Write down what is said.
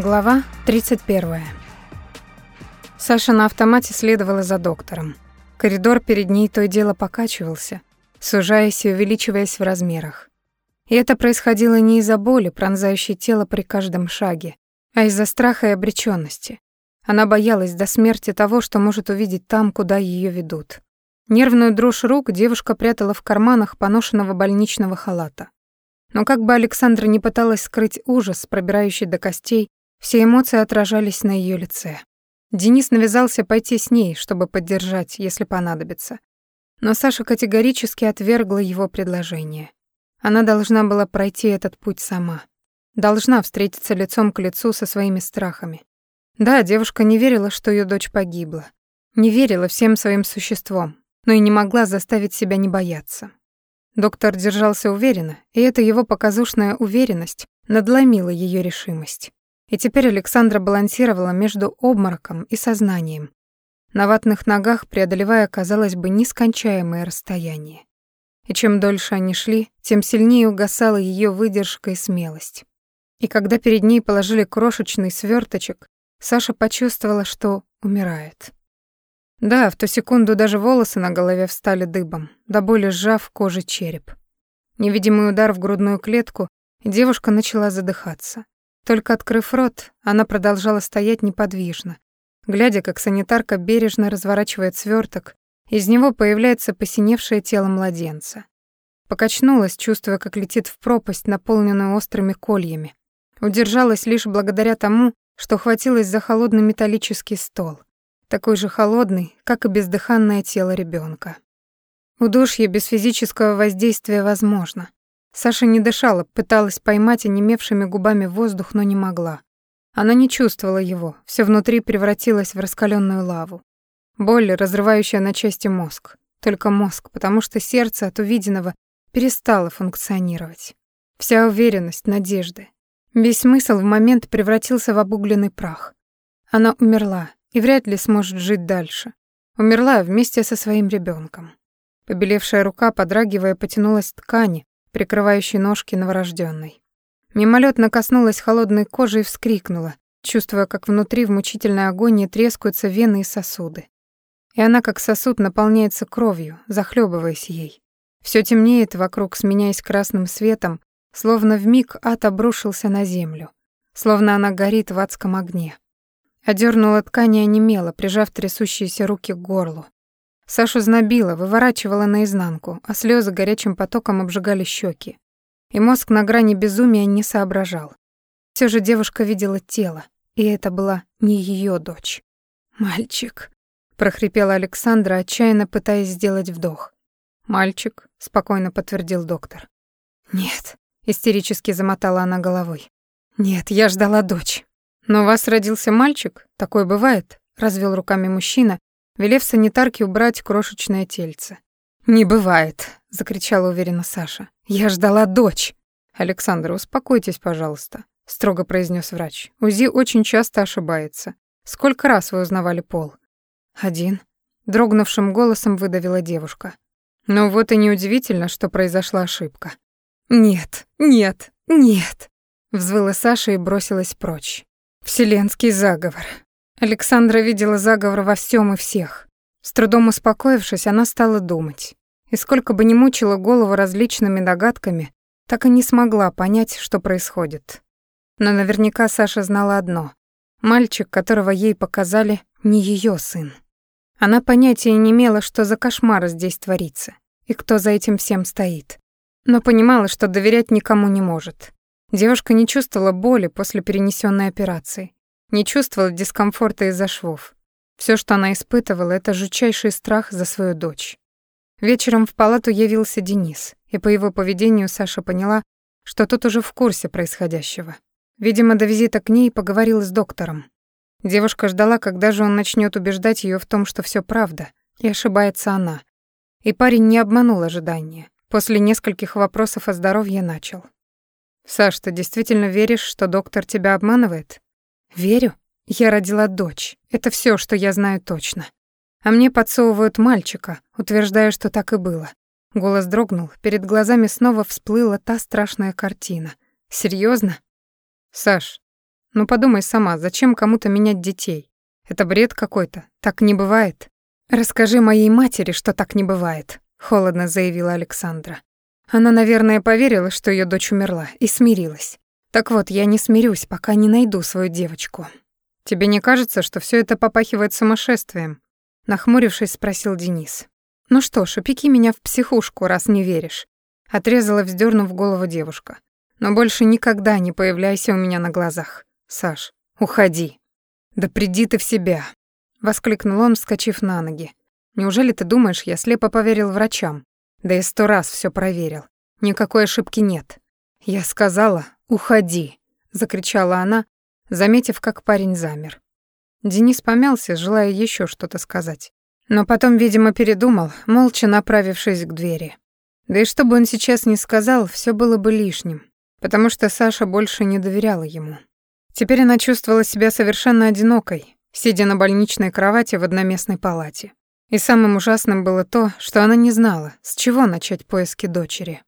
Глава 31. Саша на автомате следовала за доктором. Коридор перед ней то и дело покачивался, сужаясь и увеличиваясь в размерах. И это происходило не из-за боли, пронзающей тело при каждом шаге, а из-за страха и обречённости. Она боялась до смерти того, что может увидеть там, куда её ведут. Нервную дрожь рук девушка прятала в карманах поношенного больничного халата. Но как бы Александра не пыталась скрыть ужас, пробирающий до костей, все эмоции отражались на ее лице. Денис навязался пойти с ней, чтобы поддержать, если понадобится. Но Саша категорически отвергла его предложение. Она должна была пройти этот путь сама. Должна встретиться лицом к лицу со своими страхами. Да, девушка не верила, что ее дочь погибла. Не верила всем своим существом, но и не могла заставить себя не бояться. Доктор держался уверенно, и эта его показушная уверенность надломила ее решимость. И теперь Александра балансировала между обмороком и сознанием, на ватных ногах преодолевая, казалось бы, нескончаемое расстояние. И чем дольше они шли, тем сильнее угасала ее выдержка и смелость. И когда перед ней положили крошечный сверточек, Саша почувствовала, что умирает. Да, в ту секунду даже волосы на голове встали дыбом, до боли сжав кожи череп. Невидимый удар в грудную клетку, девушка начала задыхаться. Только открыв рот, она продолжала стоять неподвижно, глядя, как санитарка бережно разворачивает сверток, из него появляется посиневшее тело младенца. Покачнулась, чувствуя, как летит в пропасть, наполненную острыми кольями. Удержалась лишь благодаря тому, что хватилась за холодный металлический стол, такой же холодный, как и бездыханное тело ребенка. Удушье без физического воздействия возможно, Саша не дышала, пыталась поймать онемевшими губами воздух, но не могла. Она не чувствовала его, все внутри превратилось в раскаленную лаву. Боль, разрывающая на части мозг. Только мозг, потому что сердце от увиденного перестало функционировать. Вся уверенность, надежды. Весь смысл в момент превратился в обугленный прах. Она умерла и вряд ли сможет жить дальше. Умерла вместе со своим ребенком. Побелевшая рука, подрагивая, потянулась к ткани, прикрывающей ножки новорожденной. Мимолетно коснулась холодной кожи и вскрикнула, чувствуя, как внутри в мучительной агонии трескаются вены и сосуды. И она, как сосуд, наполняется кровью, захлебываясь ей. Все темнеет вокруг, сменяясь красным светом, словно в миг ад обрушился на землю, словно она горит в адском огне. Одернула ткань и онемела, прижав трясущиеся руки к горлу. Сашу знобило, выворачивала наизнанку, а слезы горячим потоком обжигали щеки. И мозг на грани безумия не соображал. Все же девушка видела тело, и это была не ее дочь. «Мальчик», — прохрипела Александра, отчаянно пытаясь сделать вдох. «Мальчик», — спокойно подтвердил доктор. «Нет», — истерически замотала она головой. «Нет, я ждала дочь». «Но у вас родился мальчик? Такое бывает?» — развел руками мужчина, велев санитарке убрать крошечное тельце. «Не бывает», — закричала уверенно Саша. «Я ждала дочь». «Александра, успокойтесь, пожалуйста», — строго произнес врач. «УЗИ очень часто ошибается. Сколько раз вы узнавали пол?» «Один», — дрогнувшим голосом выдавила девушка. «Ну вот и неудивительно, что произошла ошибка». «Нет, нет, нет», — взвыла Саша и бросилась прочь. «Вселенский заговор. Александра видела заговор во всем и всех. С трудом успокоившись, она стала думать. И сколько бы ни мучила голову различными догадками, так и не смогла понять, что происходит. Но наверняка Саша знала одно. Мальчик, которого ей показали, не ее сын. Она понятия не имела, что за кошмар здесь творится, и кто за этим всем стоит. Но понимала, что доверять никому не может. Девушка не чувствовала боли после перенесенной операции не чувствовала дискомфорта из-за швов. Все, что она испытывала, это жутчайший страх за свою дочь. Вечером в палату явился Денис, и по его поведению Саша поняла, что тот уже в курсе происходящего. Видимо, до визита к ней поговорил с доктором. Девушка ждала, когда же он начнет убеждать ее в том, что все правда, и ошибается она. И парень не обманул ожидания. После нескольких вопросов о здоровье начал. «Саш, ты действительно веришь, что доктор тебя обманывает?» Верю. Я родила дочь. Это все, что я знаю точно. А мне подсовывают мальчика, утверждая, что так и было. Голос дрогнул, перед глазами снова всплыла та страшная картина. Серьезно? Саш, Ну подумай сама, зачем кому-то менять детей? Это бред какой-то, так не бывает. Расскажи моей матери, что так не бывает, холодно заявила Александра. Она, наверное, поверила, что ее дочь умерла, и смирилась. Так вот, я не смирюсь, пока не найду свою девочку. Тебе не кажется, что все это попахивает сумасшествием? Нахмурившись, спросил Денис. Ну что ж, упеки меня в психушку, раз не веришь. Отрезала, вздернув голову девушка. Но больше никогда не появляйся у меня на глазах. Саш, уходи. Да приди ты в себя, воскликнул он, вскочив на ноги. Неужели ты думаешь, я слепо поверил врачам? Да я сто раз все проверил. Никакой ошибки нет. Я сказала, уходи, закричала она, заметив, как парень замер. Денис помялся, желая еще что-то сказать. Но потом, видимо, передумал, молча направившись к двери. Да и что бы он сейчас ни сказал, все было бы лишним, потому что Саша больше не доверяла ему. Теперь она чувствовала себя совершенно одинокой, сидя на больничной кровати в одноместной палате. И самым ужасным было то, что она не знала, с чего начать поиски дочери.